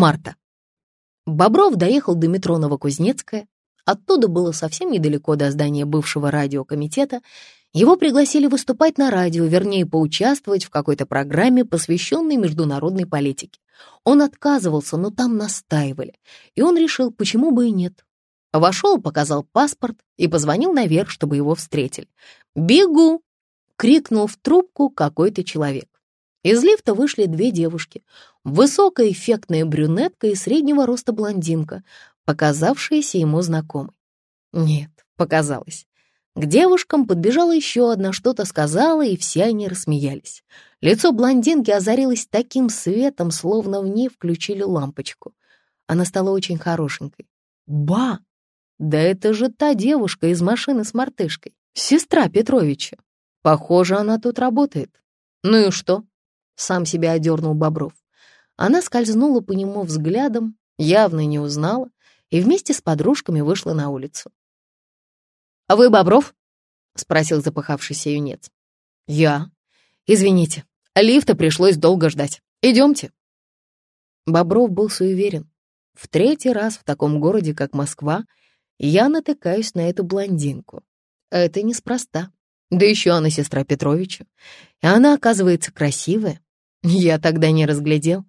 Марта. Бобров доехал до метро Новокузнецкая. Оттуда было совсем недалеко до здания бывшего радиокомитета. Его пригласили выступать на радио, вернее, поучаствовать в какой-то программе, посвященной международной политике. Он отказывался, но там настаивали, и он решил, почему бы и нет. Вошел, показал паспорт и позвонил наверх, чтобы его встретили. «Бегу!» — крикнул в трубку какой-то человек. Из лифта вышли две девушки. Высокая эффектная брюнетка и среднего роста блондинка, показавшаяся ему знакомой. Нет, показалось. К девушкам подбежала еще одна, что-то сказала, и все они рассмеялись. Лицо блондинки озарилось таким светом, словно в ней включили лампочку. Она стала очень хорошенькой. Ба! Да это же та девушка из машины с мартышкой, сестра Петровича. Похоже, она тут работает. Ну и что? Сам себя одернул Бобров. Она скользнула по нему взглядом, явно не узнала, и вместе с подружками вышла на улицу. «А вы Бобров?» — спросил запыхавшийся юнец. «Я. Извините, лифта пришлось долго ждать. Идемте». Бобров был суеверен. В третий раз в таком городе, как Москва, я натыкаюсь на эту блондинку. Это неспроста. Да еще она сестра Петровича. И она, оказывается, красивая. Я тогда не разглядел.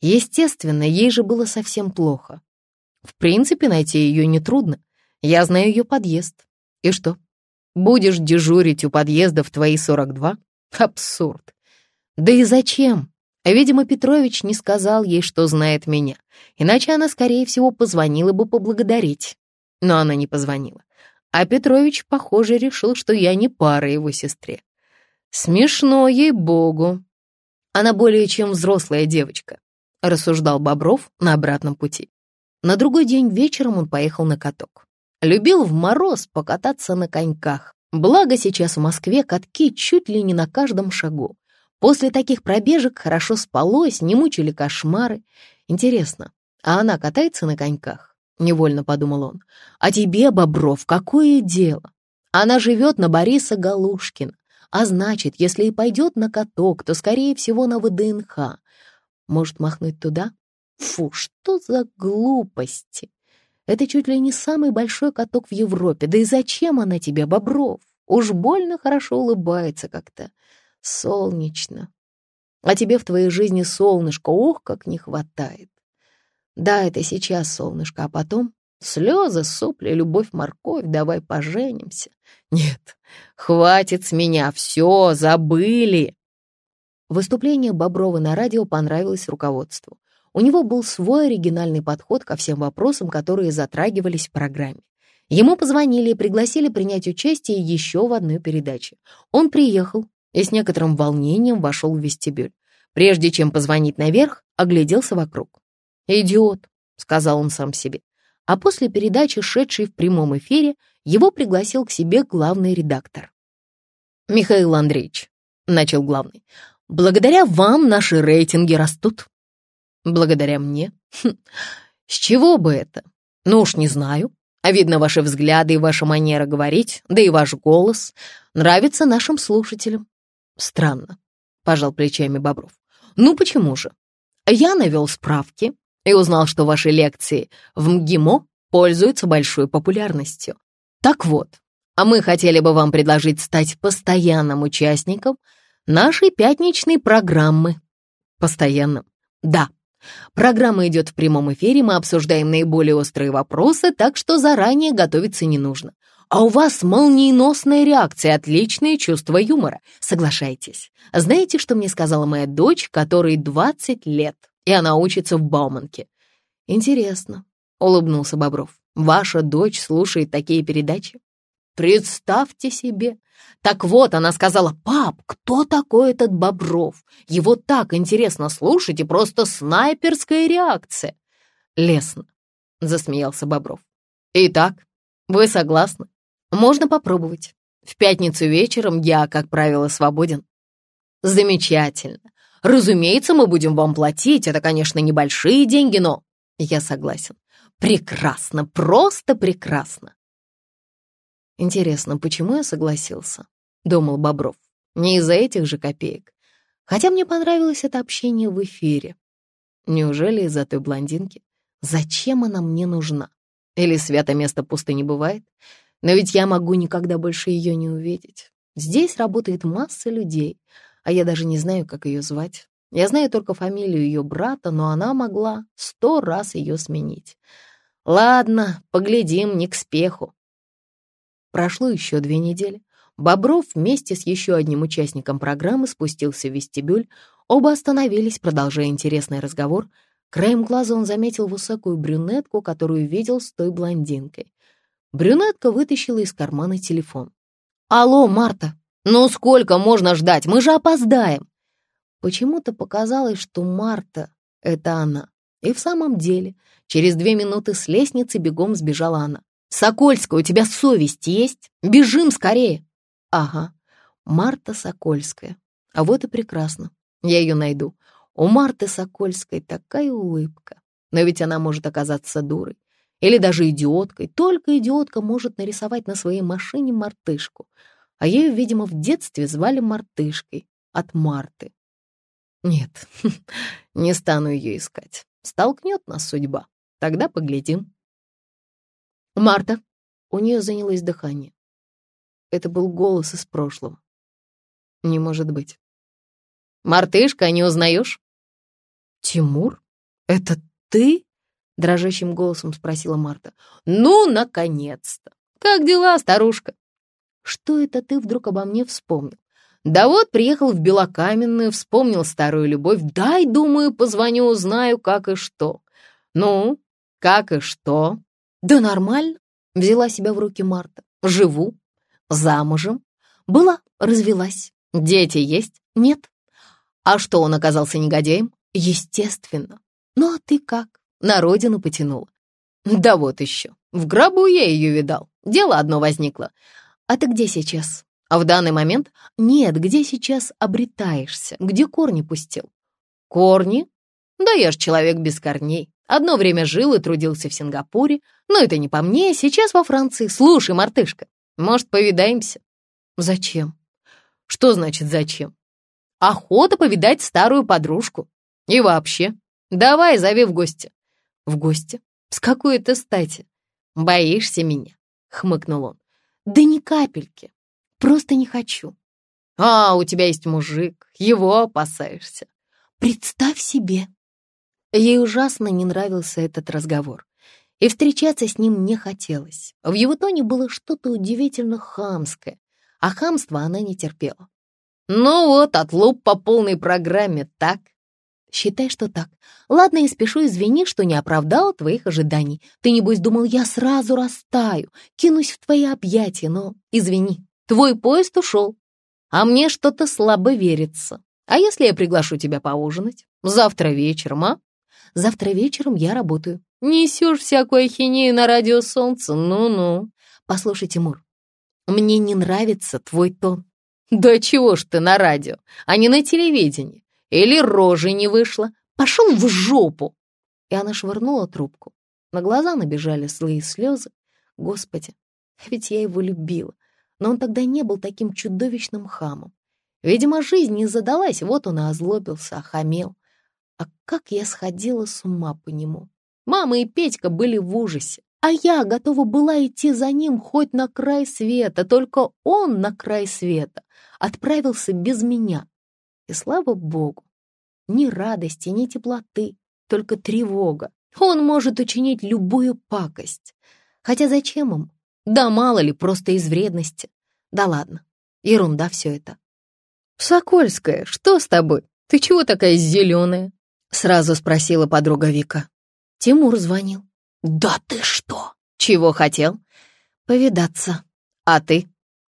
Естественно, ей же было совсем плохо. В принципе, найти ее нетрудно. Я знаю ее подъезд. И что? Будешь дежурить у подъезда в твои 42? Абсурд. Да и зачем? Видимо, Петрович не сказал ей, что знает меня. Иначе она, скорее всего, позвонила бы поблагодарить но она не позвонила. А Петрович, похоже, решил, что я не пара его сестре. Смешно, ей-богу. Она более чем взрослая девочка, рассуждал Бобров на обратном пути. На другой день вечером он поехал на каток. Любил в мороз покататься на коньках. Благо сейчас в Москве катки чуть ли не на каждом шагу. После таких пробежек хорошо спалось, не мучили кошмары. Интересно, а она катается на коньках? невольно подумал он. А тебе, Бобров, какое дело? Она живет на Бориса Галушкина, а значит, если и пойдет на каток, то, скорее всего, на ВДНХ. Может, махнуть туда? Фу, что за глупости! Это чуть ли не самый большой каток в Европе. Да и зачем она тебе, Бобров? Уж больно хорошо улыбается как-то. Солнечно. А тебе в твоей жизни солнышко, ох, как не хватает. Да, это сейчас, солнышко, а потом слезы, сопли, любовь, морковь, давай поженимся. Нет, хватит с меня, все, забыли. Выступление Боброва на радио понравилось руководству. У него был свой оригинальный подход ко всем вопросам, которые затрагивались в программе. Ему позвонили и пригласили принять участие еще в одной передаче. Он приехал и с некоторым волнением вошел в вестибюль. Прежде чем позвонить наверх, огляделся вокруг. «Идиот», — сказал он сам себе. А после передачи, шедшей в прямом эфире, его пригласил к себе главный редактор. «Михаил Андреевич», — начал главный, — «благодаря вам наши рейтинги растут». «Благодаря мне? Хм, с чего бы это? Ну уж не знаю. А видно, ваши взгляды и ваша манера говорить, да и ваш голос нравятся нашим слушателям». «Странно», — пожал плечами Бобров. «Ну почему же? Я навел справки, и узнал, что ваши лекции в МГИМО пользуются большой популярностью. Так вот, а мы хотели бы вам предложить стать постоянным участником нашей пятничной программы. Постоянным? Да. Программа идет в прямом эфире, мы обсуждаем наиболее острые вопросы, так что заранее готовиться не нужно. А у вас молниеносная реакция, отличное чувство юмора. Соглашайтесь. Знаете, что мне сказала моя дочь, которой 20 лет? И она учится в Бауманке. Интересно, — улыбнулся Бобров. Ваша дочь слушает такие передачи? Представьте себе. Так вот, она сказала, пап, кто такой этот Бобров? Его так интересно слушать и просто снайперская реакция. Лесно, — засмеялся Бобров. Итак, вы согласны? Можно попробовать. В пятницу вечером я, как правило, свободен. Замечательно. Разумеется, мы будем вам платить. Это, конечно, небольшие деньги, но... Я согласен. Прекрасно, просто прекрасно. Интересно, почему я согласился? Думал Бобров. Не из-за этих же копеек. Хотя мне понравилось это общение в эфире. Неужели из-за той блондинки? Зачем она мне нужна? Или свято место пусто не бывает? Но ведь я могу никогда больше ее не увидеть. Здесь работает масса людей, а я даже не знаю, как ее звать. Я знаю только фамилию ее брата, но она могла сто раз ее сменить. Ладно, поглядим, не к спеху. Прошло еще две недели. Бобров вместе с еще одним участником программы спустился в вестибюль. Оба остановились, продолжая интересный разговор. Краем глаза он заметил высокую брюнетку, которую видел с той блондинкой. Брюнетка вытащила из кармана телефон. «Алло, Марта! Ну сколько можно ждать? Мы же опоздаем!» Почему-то показалось, что Марта — это она. И в самом деле, через две минуты с лестницы бегом сбежала она. «Сокольская, у тебя совесть есть? Бежим скорее!» «Ага, Марта Сокольская. А вот и прекрасно. Я ее найду. У Марты Сокольской такая улыбка. Но ведь она может оказаться дурой. Или даже идиоткой. Только идиотка может нарисовать на своей машине мартышку. А ею, видимо, в детстве звали мартышкой. От Марты. Нет, не стану ее искать. Столкнет нас судьба. Тогда поглядим. Марта. У нее занялось дыхание. Это был голос из прошлого. Не может быть. Мартышка, не узнаешь? Тимур? Это ты? Дрожащим голосом спросила Марта. Ну, наконец-то! Как дела, старушка? Что это ты вдруг обо мне вспомнил? Да вот, приехал в Белокаменную, вспомнил старую любовь. Дай, думаю, позвоню, узнаю, как и что. Ну, как и что? Да нормально, взяла себя в руки Марта. Живу, замужем. Была, развелась. Дети есть? Нет. А что, он оказался негодяем? Естественно. Ну а ты как? На родину потянула. Да вот еще. В гробу я ее видал. Дело одно возникло. А ты где сейчас? А в данный момент нет, где сейчас обретаешься, где корни пустил. Корни? Да я ж человек без корней. Одно время жил и трудился в Сингапуре, но это не по мне, сейчас во Франции. Слушай, мартышка, может, повидаемся? Зачем? Что значит зачем? Охота повидать старую подружку. И вообще, давай, зови в гости. В гости? С какой это стати? Боишься меня? Хмыкнул он. Да ни капельки. Просто не хочу. А, у тебя есть мужик, его опасаешься. Представь себе. Ей ужасно не нравился этот разговор. И встречаться с ним не хотелось. В его тоне было что-то удивительно хамское, а хамства она не терпела. «Ну вот, отлуп по полной программе, так?» «Считай, что так. Ладно, я спешу, извини, что не оправдала твоих ожиданий. Ты, небось, думал, я сразу растаю, кинусь в твои объятия, но извини, Твой поезд ушел, а мне что-то слабо верится. А если я приглашу тебя поужинать? Завтра вечером, а? Завтра вечером я работаю. Несешь всякую ахинею на радио Солнце? Ну-ну. Послушай, Тимур, мне не нравится твой тон. Да чего ж ты на радио, а не на телевидении? Или рожи не вышла? Пошел в жопу!» И она швырнула трубку. На глаза набежали злые слезы. Господи, ведь я его любила но он тогда не был таким чудовищным хамом. Видимо, жизнь не задалась, вот он и озлобился, охамел. А как я сходила с ума по нему. Мама и Петька были в ужасе, а я готова была идти за ним хоть на край света, только он на край света отправился без меня. И слава богу, ни радости, ни теплоты, только тревога. Он может учинить любую пакость. Хотя зачем им? Да мало ли, просто из вредности. Да ладно, ерунда все это. «Сокольская, что с тобой? Ты чего такая зеленая?» Сразу спросила подруга Вика. Тимур звонил. «Да ты что? Чего хотел?» «Повидаться. А ты?»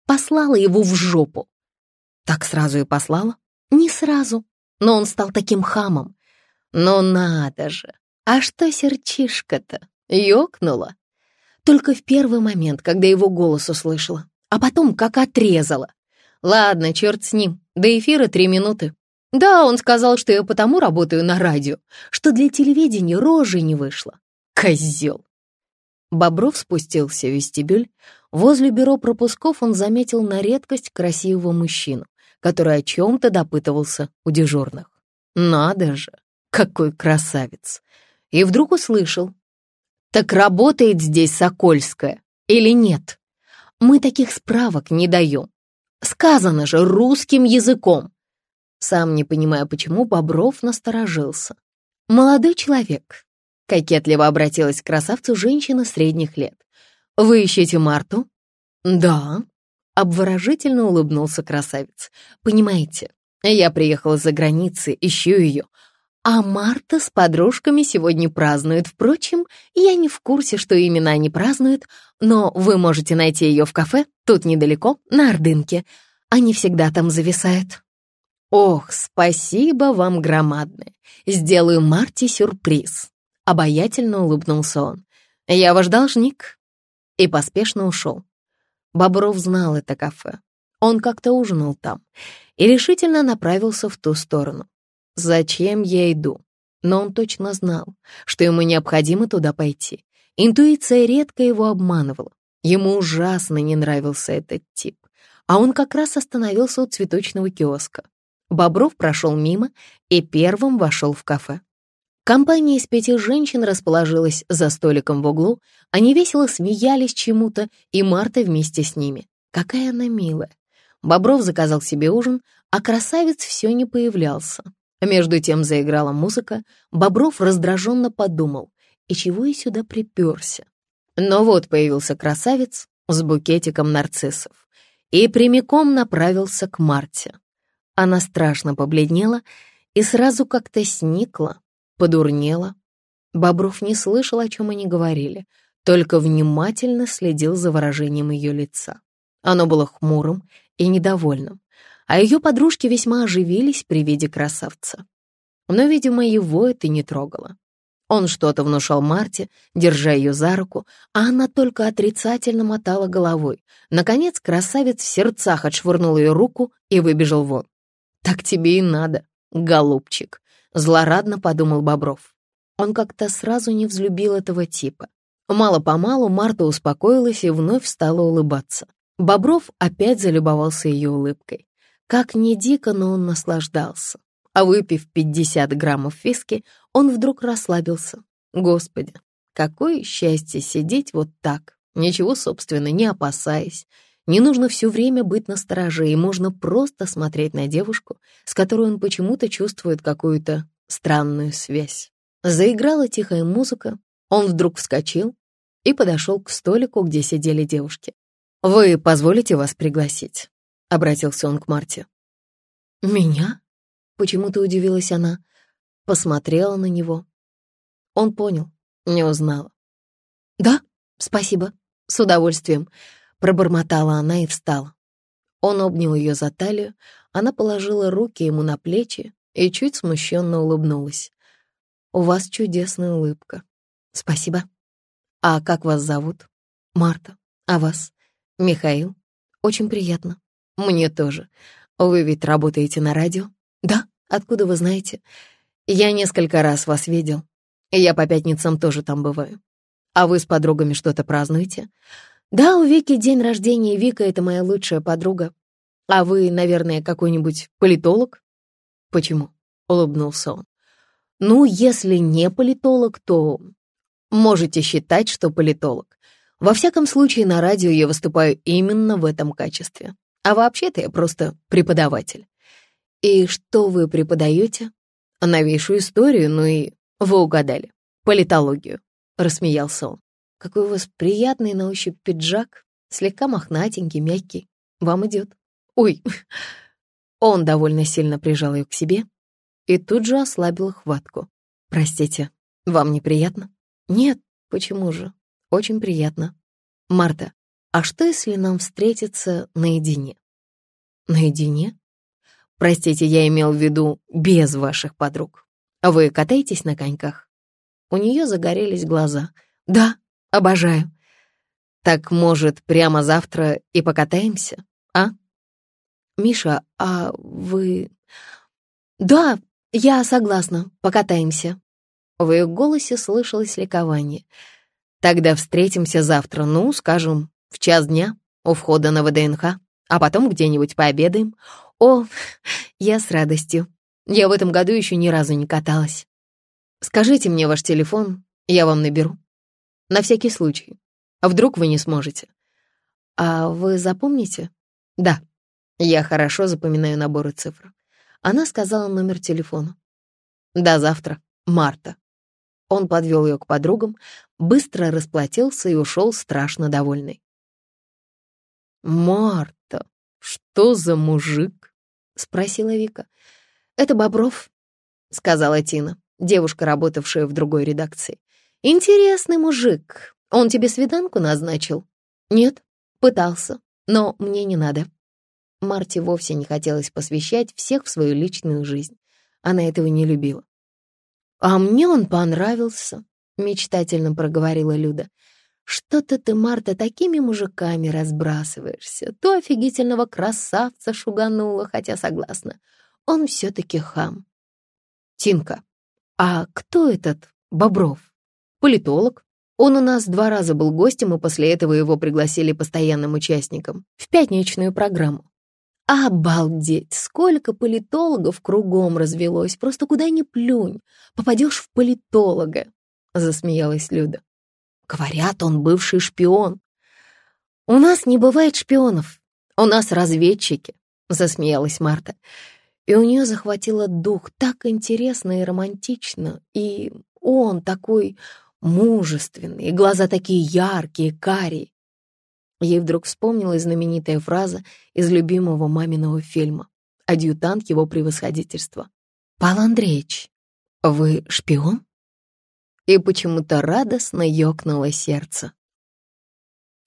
«Послала его в жопу». «Так сразу и послала?» «Не сразу, но он стал таким хамом». «Ну надо же! А что серчишка-то? Ёкнула?» Только в первый момент, когда его голос услышала, а потом как отрезала. Ладно, черт с ним, до эфира три минуты. Да, он сказал, что я потому работаю на радио, что для телевидения рожи не вышло. Козел. Бобров спустился в вестибюль. Возле бюро пропусков он заметил на редкость красивого мужчину, который о чем-то допытывался у дежурных. Надо же, Какой красавец! И вдруг услышал. Так работает здесь Сокольская или нет? Мы таких справок не даем. Сказано же русским языком. Сам не понимая, почему, Бобров насторожился. «Молодой человек», — кокетливо обратилась к красавцу женщина средних лет. «Вы ищете Марту?» «Да», — обворожительно улыбнулся красавец. «Понимаете, я приехала за границы, ищу ее. А Марта с подружками сегодня празднует. Впрочем, я не в курсе, что именно они празднуют, но вы можете найти ее в кафе, тут недалеко, на Ордынке. Они всегда там зависают». «Ох, спасибо вам громадное. Сделаю Марте сюрприз», — обаятельно улыбнулся он. «Я ваш должник». И поспешно ушел. Бобров знал это кафе. Он как-то ужинал там и решительно направился в ту сторону. Зачем я иду? Но он точно знал, что ему необходимо туда пойти. Интуиция редко его обманывала. Ему ужасно не нравился этот тип. А он как раз остановился у цветочного киоска. Бобров прошел мимо и первым вошел в кафе. Компания из пяти женщин расположилась за столиком в углу, они весело смеялись чему-то, и Марта вместе с ними. Какая она милая. Бобров заказал себе ужин, а красавец все не появлялся. Между тем заиграла музыка, Бобров раздраженно подумал, и чего я сюда приперся? Но вот появился красавец с букетиком нарциссов и прямиком направился к Марте. Она страшно побледнела и сразу как-то сникла, подурнела. Бобров не слышал, о чем они говорили, только внимательно следил за выражением ее лица. Оно было хмурым и недовольным, а ее подружки весьма оживились при виде красавца. Но, видимо, его это не трогало. Он что-то внушал Марте, держа ее за руку, а она только отрицательно мотала головой. Наконец красавец в сердцах отшвырнул ее руку и выбежал вон. «Так тебе и надо, голубчик», — злорадно подумал Бобров. Он как-то сразу не взлюбил этого типа. Мало-помалу Марта успокоилась и вновь стала улыбаться. Бобров опять залюбовался ее улыбкой. Как ни дико, но он наслаждался. А выпив 50 граммов виски, он вдруг расслабился. Господи, какое счастье сидеть вот так, ничего, собственно, не опасаясь, не нужно все время быть настороже, и можно просто смотреть на девушку, с которой он почему-то чувствует какую-то странную связь. Заиграла тихая музыка, он вдруг вскочил и подошел к столику, где сидели девушки. «Вы позволите вас пригласить?» — обратился он к Марте. «Меня?» — почему-то удивилась она. Посмотрела на него. Он понял, не узнала. «Да, спасибо, с удовольствием. Пробормотала она и встала. Он обнял ее за талию, она положила руки ему на плечи и чуть смущенно улыбнулась. «У вас чудесная улыбка. Спасибо. А как вас зовут?» «Марта. А вас?» «Михаил. Очень приятно. Мне тоже. Вы ведь работаете на радио?» «Да. Откуда вы знаете?» «Я несколько раз вас видел. Я по пятницам тоже там бываю. А вы с подругами что-то празднуете?» «Да, у Вики день рождения, Вика — это моя лучшая подруга. А вы, наверное, какой-нибудь политолог?» «Почему?» — улыбнулся он. «Ну, если не политолог, то можете считать, что политолог. Во всяком случае, на радио я выступаю именно в этом качестве. А вообще-то я просто преподаватель. И что вы преподаете? Новейшую историю, ну и вы угадали. Политологию», — рассмеялся он. Какой у вас приятный на ощупь пиджак, слегка мохнатенький, мягкий. Вам идет. Ой, он довольно сильно прижал ее к себе и тут же ослабил хватку. Простите, вам неприятно? Нет, почему же? Очень приятно. Марта, а что, если нам встретиться наедине? Наедине? Простите, я имел в виду без ваших подруг. Вы катаетесь на коньках? У нее загорелись глаза. Да, Обожаю. Так, может, прямо завтра и покатаемся, а? Миша, а вы... Да, я согласна, покатаемся. В ее голосе слышалось ликование. Тогда встретимся завтра, ну, скажем, в час дня у входа на ВДНХ, а потом где-нибудь пообедаем. О, я с радостью. Я в этом году еще ни разу не каталась. Скажите мне ваш телефон, я вам наберу. На всякий случай. А вдруг вы не сможете? А вы запомните? Да, я хорошо запоминаю наборы цифр. Она сказала номер телефона. До завтра, Марта. Он подвел ее к подругам, быстро расплатился и ушел страшно довольный. «Марта, что за мужик?» — спросила Вика. «Это Бобров», — сказала Тина, девушка, работавшая в другой редакции. «Интересный мужик. Он тебе свиданку назначил?» «Нет, пытался, но мне не надо». Марте вовсе не хотелось посвящать всех в свою личную жизнь. Она этого не любила. «А мне он понравился», — мечтательно проговорила Люда. «Что-то ты, Марта, такими мужиками разбрасываешься. То офигительного красавца шуганула, хотя согласна. Он все-таки хам». «Тинка, а кто этот Бобров? Политолог. Он у нас два раза был гостем, и после этого его пригласили постоянным участником в пятничную программу. Обалдеть! Сколько политологов кругом развелось, просто куда ни плюнь, попадешь в политолога, — засмеялась Люда. Говорят, он бывший шпион. У нас не бывает шпионов, у нас разведчики, — засмеялась Марта. И у нее захватило дух так интересно и романтично, и он такой мужественный, глаза такие яркие, карие. Ей вдруг вспомнилась знаменитая фраза из любимого маминого фильма «Адъютант его превосходительства». «Павел Андреевич, вы шпион?» И почему-то радостно ёкнуло сердце.